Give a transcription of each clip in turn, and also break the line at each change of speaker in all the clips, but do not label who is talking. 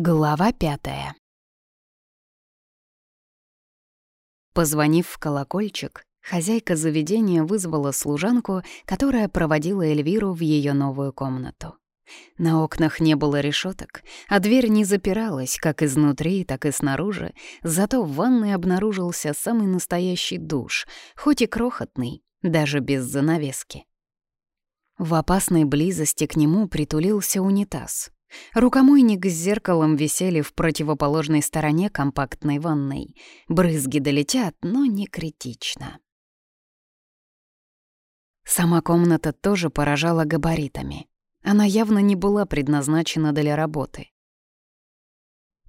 Глава пятая Позвонив в колокольчик, хозяйка заведения вызвала служанку, которая проводила Эльвиру в ее новую комнату. На окнах не было решеток, а дверь не запиралась как изнутри, так и снаружи, зато в ванной обнаружился самый настоящий душ, хоть и крохотный, даже без занавески. В опасной близости к нему притулился унитаз. Рукомойник с зеркалом висели в противоположной стороне компактной ванной. Брызги долетят, но не критично. Сама комната тоже поражала габаритами. Она явно не была предназначена для работы.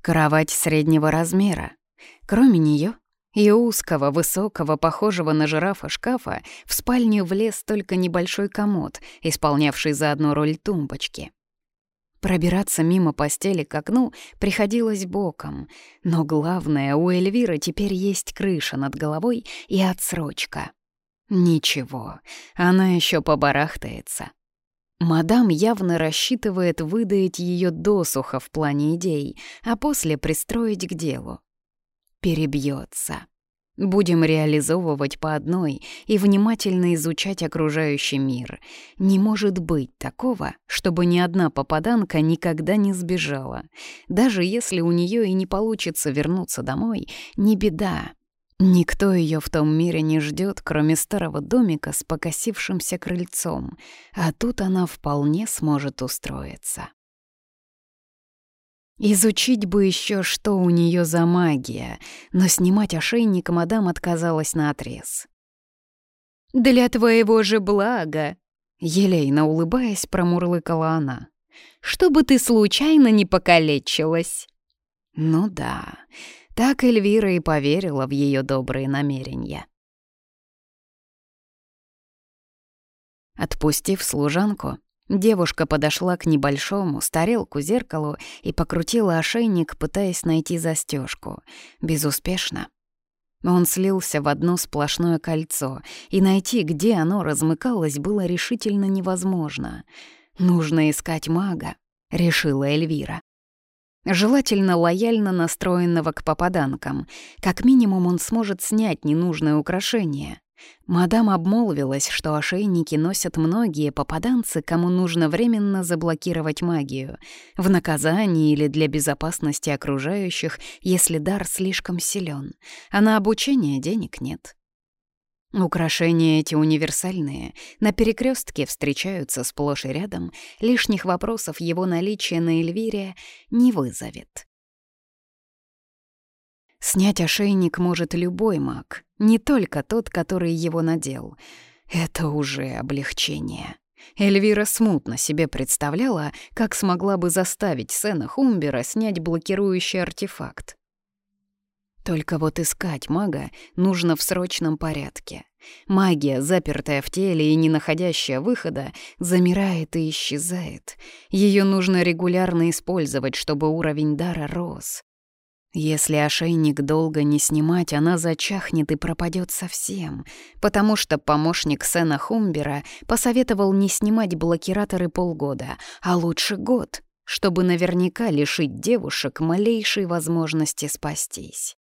Кровать среднего размера. Кроме нее и узкого, высокого, похожего на жирафа шкафа в спальню влез только небольшой комод, исполнявший заодно роль тумбочки. Пробираться мимо постели к окну приходилось боком, но главное, у Эльвиры теперь есть крыша над головой и отсрочка. Ничего, она еще побарахтается. Мадам явно рассчитывает выдаить ее досуха в плане идей, а после пристроить к делу. Перебьется. Будем реализовывать по одной и внимательно изучать окружающий мир. Не может быть такого, чтобы ни одна попаданка никогда не сбежала. Даже если у нее и не получится вернуться домой, не беда. Никто ее в том мире не ждет, кроме старого домика с покосившимся крыльцом, а тут она вполне сможет устроиться. Изучить бы еще, что у нее за магия, но снимать ошейник мадам отказалась наотрез. «Для твоего же блага!» Елейно улыбаясь, промурлыкала она. «Чтобы ты случайно не покалечилась!» Ну да, так Эльвира и поверила в ее добрые намерения. Отпустив служанку, девушка подошла к небольшому, старелку зеркалу и покрутила ошейник, пытаясь найти застежку. Безуспешно. Он слился в одно сплошное кольцо, и найти, где оно размыкалось, было решительно невозможно. «Нужно искать мага», — решила Эльвира. Желательно лояльно настроенного к попаданкам. Как минимум он сможет снять ненужное украшение. Мадам обмолвилась, что ошейники носят многие попаданцы, кому нужно временно заблокировать магию, в наказание или для безопасности окружающих, если дар слишком силен, а на обучение денег нет. Украшения эти универсальные, на перекрестке встречаются сплошь и рядом, лишних вопросов его наличие на Эльвире не вызовет. Снять ошейник может любой маг, не только тот, который его надел. Это уже облегчение. Эльвира смутно себе представляла, как смогла бы заставить Сена Хумбера снять блокирующий артефакт. Только вот искать мага нужно в срочном порядке. Магия, запертая в теле и не находящая выхода, замирает и исчезает. Ее нужно регулярно использовать, чтобы уровень дара рос. Если ошейник долго не снимать, она зачахнет и пропадет совсем, потому что помощник Сена Хумбера посоветовал не снимать блокираторы полгода, а лучше год, чтобы наверняка лишить девушек малейшей возможности спастись.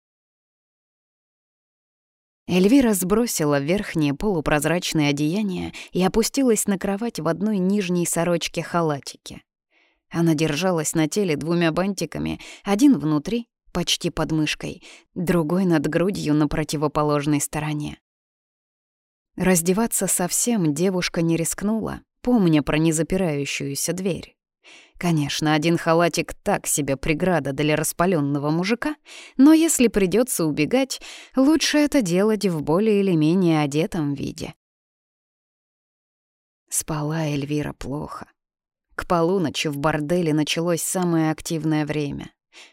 Эльвира сбросила верхнее полупрозрачное одеяние и опустилась на кровать в одной нижней сорочке-халатике. Она держалась на теле двумя бантиками, один внутри, почти под мышкой, другой над грудью на противоположной стороне. Раздеваться совсем девушка не рискнула, помня про незапирающуюся дверь. Конечно, один халатик так себе преграда для распаленного мужика, но если придется убегать, лучше это делать в более или менее одетом виде. Спала Эльвира плохо. К полуночи в борделе началось самое активное время.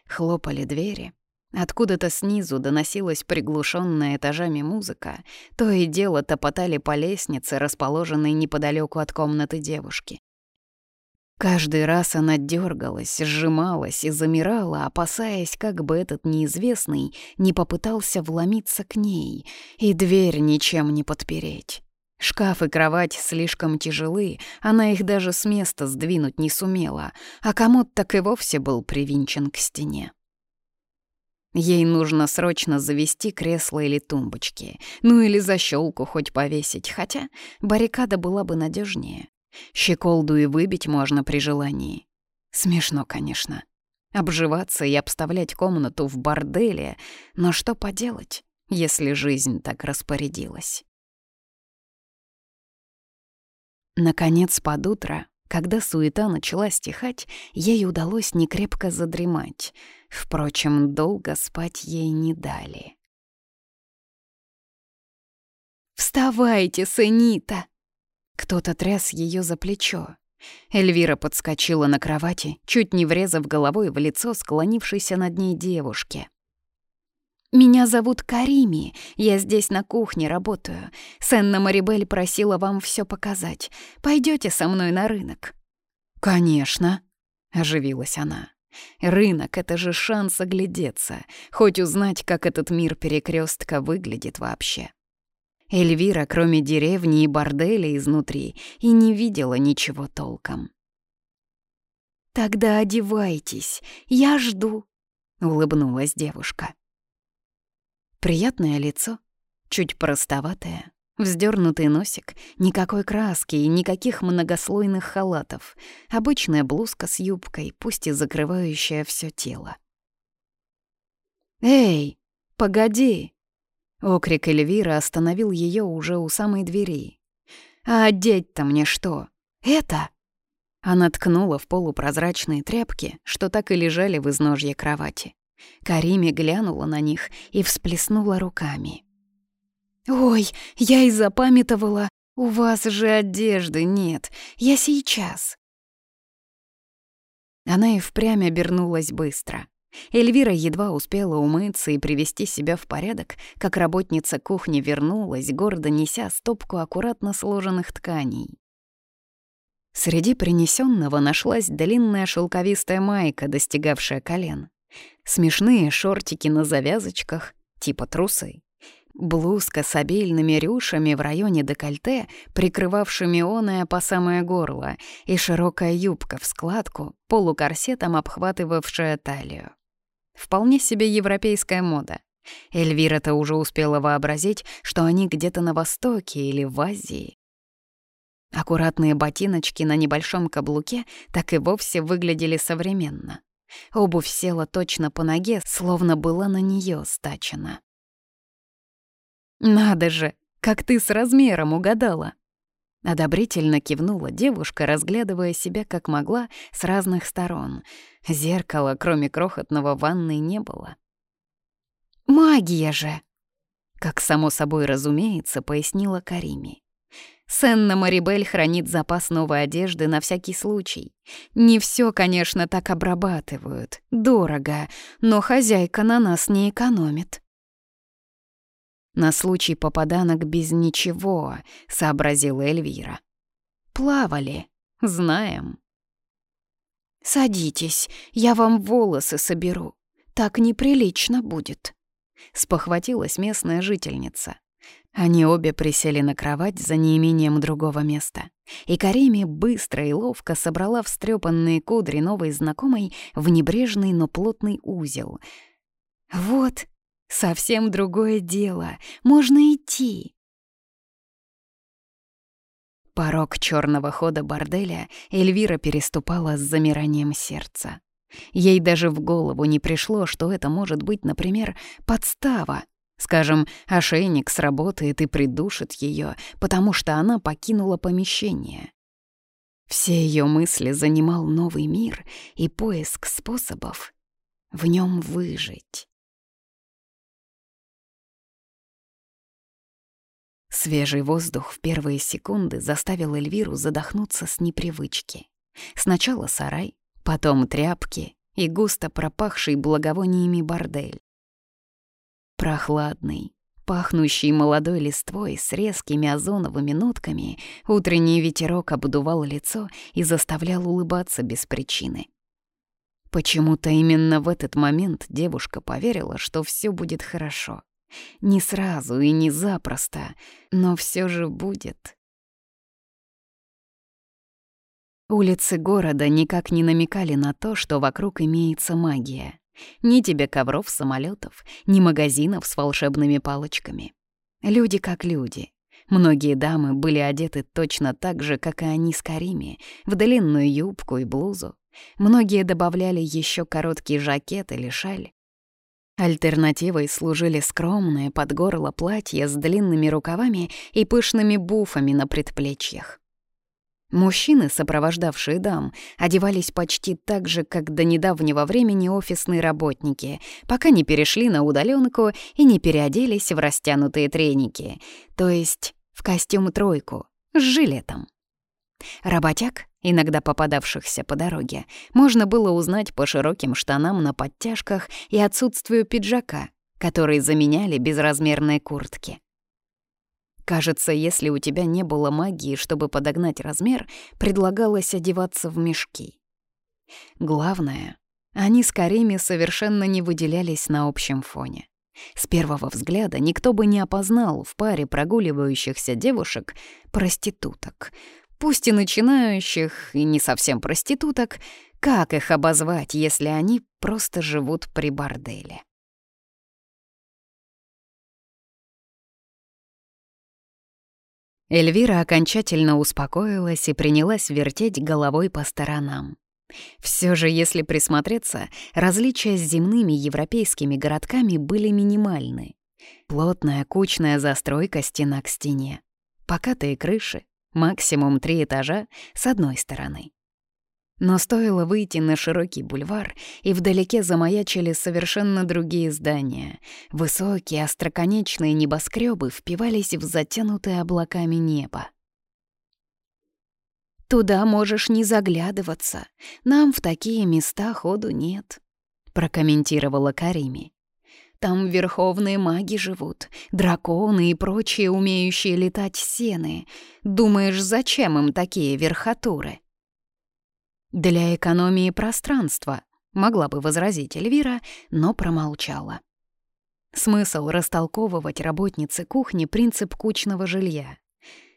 Хлопали двери. Откуда-то снизу доносилась приглушенная этажами музыка, то и дело топотали по лестнице, расположенной неподалеку от комнаты девушки. Каждый раз она дергалась, сжималась и замирала, опасаясь, как бы этот неизвестный не попытался вломиться к ней, и дверь ничем не подпереть. Шкаф и кровать слишком тяжелы, она их даже с места сдвинуть не сумела, а комод так и вовсе был привинчен к стене. Ей нужно срочно завести кресло или тумбочки, ну или защелку хоть повесить, хотя баррикада была бы надежнее. Щеколду и выбить можно при желании. Смешно, конечно. Обживаться и обставлять комнату в борделе, но что поделать, если жизнь так распорядилась? Наконец, под утро, когда суета начала стихать, ей удалось некрепко задремать. Впрочем, долго спать ей не дали. «Вставайте, сынита!» Кто-то тряс ее за плечо. Эльвира подскочила на кровати, чуть не врезав головой в лицо склонившейся над ней девушки. «Меня зовут Карими, я здесь на кухне работаю. Сенна Марибель просила вам все показать. Пойдете со мной на рынок?» «Конечно», — оживилась она. «Рынок — это же шанс оглядеться, хоть узнать, как этот мир перекрестка выглядит вообще». Эльвира, кроме деревни и борделя изнутри, и не видела ничего толком. «Тогда одевайтесь, я жду», — улыбнулась девушка. Приятное лицо, чуть простоватое, вздернутый носик, никакой краски и никаких многослойных халатов, обычная блузка с юбкой, пусть и закрывающая все тело. «Эй, погоди!» Окрик Эльвира остановил ее уже у самой двери. «А одеть-то мне что? Это?» Она ткнула в полупрозрачные тряпки, что так и лежали в изножье кровати. Кариме глянула на них и всплеснула руками. «Ой, я и запамятовала, у вас же одежды нет, я сейчас». Она и впрямь обернулась быстро. Эльвира едва успела умыться и привести себя в порядок, как работница кухни вернулась, гордо неся стопку аккуратно сложенных тканей. Среди принесенного нашлась длинная шелковистая майка, достигавшая колен. Смешные шортики на завязочках, типа трусы. Блузка с обильными рюшами в районе декольте, прикрывавшими оное по самое горло, и широкая юбка в складку, полукорсетом обхватывавшая талию. Вполне себе европейская мода. Эльвира-то уже успела вообразить, что они где-то на Востоке или в Азии. Аккуратные ботиночки на небольшом каблуке так и вовсе выглядели современно. Обувь села точно по ноге, словно была на нее стачена. «Надо же, как ты с размером угадала!» Одобрительно кивнула девушка, разглядывая себя как могла с разных сторон. Зеркала, кроме крохотного ванной, не было. «Магия же!» Как само собой разумеется, пояснила Карими. Сенна Марибель хранит запас новой одежды на всякий случай. Не все, конечно, так обрабатывают. Дорого, но хозяйка на нас не экономит. На случай попаданок без ничего, сообразила Эльвира. Плавали, знаем. Садитесь, я вам волосы соберу. Так неприлично будет. Спохватилась местная жительница. Они обе присели на кровать за неимением другого места. И Кариме быстро и ловко собрала встрепанные кудри новой знакомой в небрежный, но плотный узел. «Вот, совсем другое дело. Можно идти». Порог черного хода борделя Эльвира переступала с замиранием сердца. Ей даже в голову не пришло, что это может быть, например, подстава, Скажем, ошейник сработает и придушит ее, потому что она покинула помещение. Все ее мысли занимал новый мир и поиск способов в нем выжить. Свежий воздух в первые секунды заставил Эльвиру задохнуться с непривычки. Сначала сарай, потом тряпки и густо пропахший благовониями бордель. Прохладный, пахнущий молодой листвой с резкими озоновыми нотками, утренний ветерок обдувал лицо и заставлял улыбаться без причины. Почему-то именно в этот момент девушка поверила, что все будет хорошо. Не сразу и не запросто, но все же будет. Улицы города никак не намекали на то, что вокруг имеется магия. Ни тебе ковров, самолетов, ни магазинов с волшебными палочками. Люди как люди. Многие дамы были одеты точно так же, как и они с Карими, в длинную юбку и блузу. Многие добавляли еще короткий жакет или шаль. Альтернативой служили скромные под горло платья с длинными рукавами и пышными буфами на предплечьях. Мужчины, сопровождавшие дам, одевались почти так же, как до недавнего времени офисные работники, пока не перешли на удаленку и не переоделись в растянутые треники, то есть в костюм-тройку с жилетом. Работяг, иногда попадавшихся по дороге, можно было узнать по широким штанам на подтяжках и отсутствию пиджака, которые заменяли безразмерные куртки. Кажется, если у тебя не было магии, чтобы подогнать размер, предлагалось одеваться в мешки. Главное, они с Карими совершенно не выделялись на общем фоне. С первого взгляда никто бы не опознал в паре прогуливающихся девушек проституток. Пусть и начинающих, и не совсем проституток, как их обозвать, если они просто живут при борделе? Эльвира окончательно успокоилась и принялась вертеть головой по сторонам. Все же, если присмотреться, различия с земными европейскими городками были минимальны. Плотная кучная застройка стена к стене. Покатые крыши, максимум три этажа с одной стороны. Но стоило выйти на широкий бульвар, и вдалеке замаячили совершенно другие здания. Высокие, остроконечные небоскребы впивались в затянутое облаками небо. «Туда можешь не заглядываться. Нам в такие места ходу нет», — прокомментировала Карими. «Там верховные маги живут, драконы и прочие умеющие летать сены. Думаешь, зачем им такие верхотуры?» «Для экономии пространства», — могла бы возразить Эльвира, но промолчала. Смысл растолковывать работнице кухни принцип кучного жилья.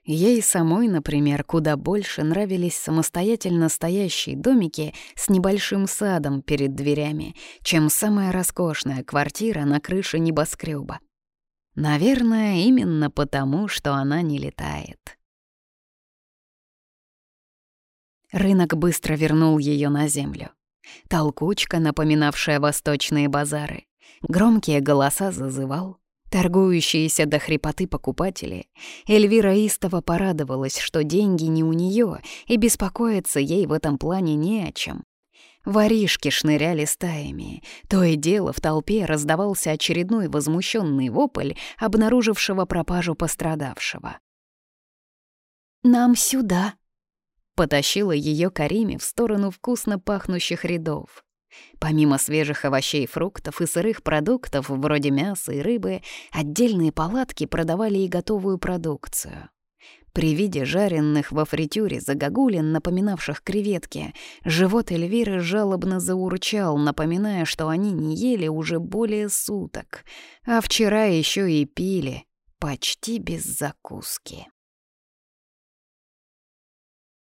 Ей самой, например, куда больше нравились самостоятельно стоящие домики с небольшим садом перед дверями, чем самая роскошная квартира на крыше небоскреба. Наверное, именно потому, что она не летает. Рынок быстро вернул ее на землю. Толкучка, напоминавшая восточные базары. Громкие голоса зазывал. Торгующиеся до хрипоты покупатели. Эльвира истово порадовалась, что деньги не у нее, и беспокоиться ей в этом плане не о чем. Воришки шныряли стаями. То и дело в толпе раздавался очередной возмущенный вопль, обнаружившего пропажу пострадавшего. «Нам сюда», потащила ее Кариме в сторону вкусно пахнущих рядов. Помимо свежих овощей фруктов и сырых продуктов, вроде мяса и рыбы, отдельные палатки продавали и готовую продукцию. При виде жареных во фритюре загогулин, напоминавших креветки, живот Эльвиры жалобно заурчал, напоминая, что они не ели уже более суток, а вчера еще и пили, почти без закуски.